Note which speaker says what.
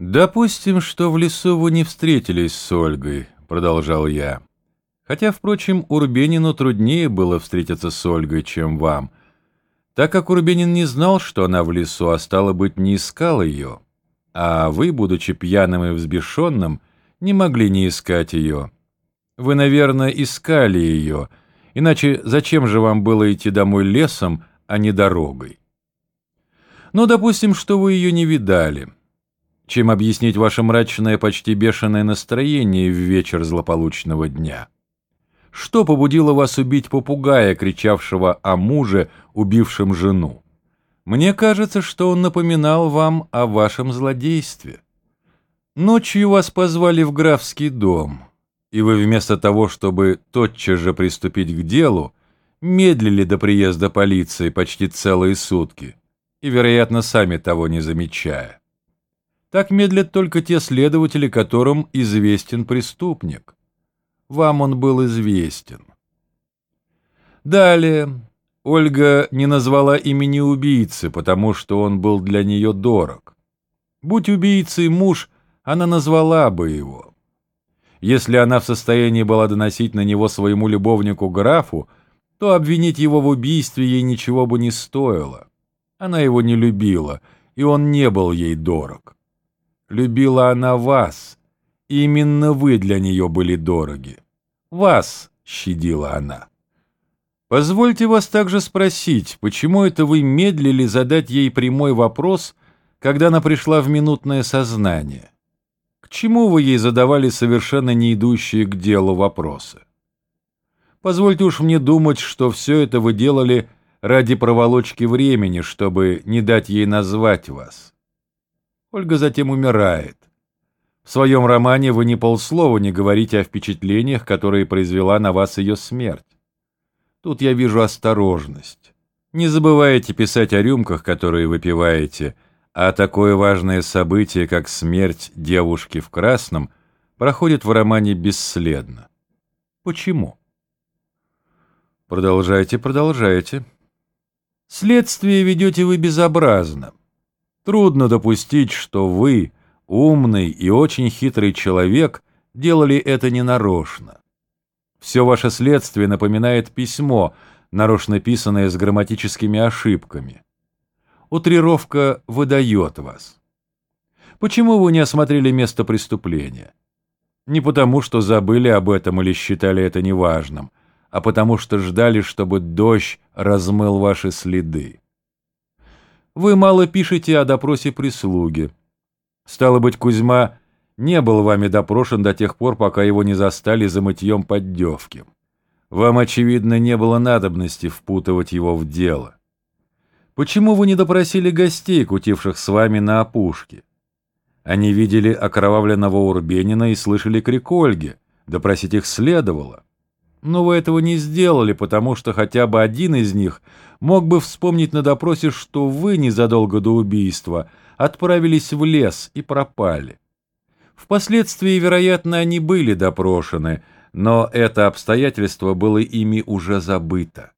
Speaker 1: «Допустим, что в лесу вы не встретились с Ольгой», — продолжал я. Хотя, впрочем, Урбенину труднее было встретиться с Ольгой, чем вам, так как Урбенин не знал, что она в лесу, а стало быть, не искал ее. А вы, будучи пьяным и взбешенным, не могли не искать ее. Вы, наверное, искали ее, иначе зачем же вам было идти домой лесом, а не дорогой? Но допустим, что вы ее не видали. Чем объяснить ваше мрачное, почти бешеное настроение в вечер злополучного дня? Что побудило вас убить попугая, кричавшего о муже, убившем жену? Мне кажется, что он напоминал вам о вашем злодействе. Ночью вас позвали в графский дом, и вы вместо того, чтобы тотчас же приступить к делу, медлили до приезда полиции почти целые сутки, и, вероятно, сами того не замечая. Так медлят только те следователи, которым известен преступник. Вам он был известен. Далее, Ольга не назвала имени убийцы, потому что он был для нее дорог. Будь убийцей муж, она назвала бы его. Если она в состоянии была доносить на него своему любовнику-графу, то обвинить его в убийстве ей ничего бы не стоило. Она его не любила, и он не был ей дорог. Любила она вас, именно вы для нее были дороги. Вас щадила она. Позвольте вас также спросить, почему это вы медлили задать ей прямой вопрос, когда она пришла в минутное сознание? К чему вы ей задавали совершенно не идущие к делу вопросы? Позвольте уж мне думать, что все это вы делали ради проволочки времени, чтобы не дать ей назвать вас. Ольга затем умирает. В своем романе вы ни полслова не говорите о впечатлениях, которые произвела на вас ее смерть. Тут я вижу осторожность. Не забывайте писать о рюмках, которые выпиваете, а такое важное событие, как смерть девушки в красном, проходит в романе бесследно. Почему? Продолжайте, продолжайте. Следствие ведете вы безобразно. Трудно допустить, что вы, умный и очень хитрый человек, делали это ненарочно. Все ваше следствие напоминает письмо, нарочно писанное с грамматическими ошибками. Утрировка выдает вас. Почему вы не осмотрели место преступления? Не потому, что забыли об этом или считали это неважным, а потому что ждали, чтобы дождь размыл ваши следы. Вы мало пишете о допросе прислуги. Стало быть, Кузьма не был вами допрошен до тех пор, пока его не застали за мытьем поддевки. Вам, очевидно, не было надобности впутывать его в дело. Почему вы не допросили гостей, кутивших с вами на опушке? Они видели окровавленного Урбенина и слышали крик Ольги. Допросить их следовало. Но вы этого не сделали, потому что хотя бы один из них мог бы вспомнить на допросе, что вы незадолго до убийства отправились в лес и пропали. Впоследствии, вероятно, они были допрошены, но это обстоятельство было ими уже забыто.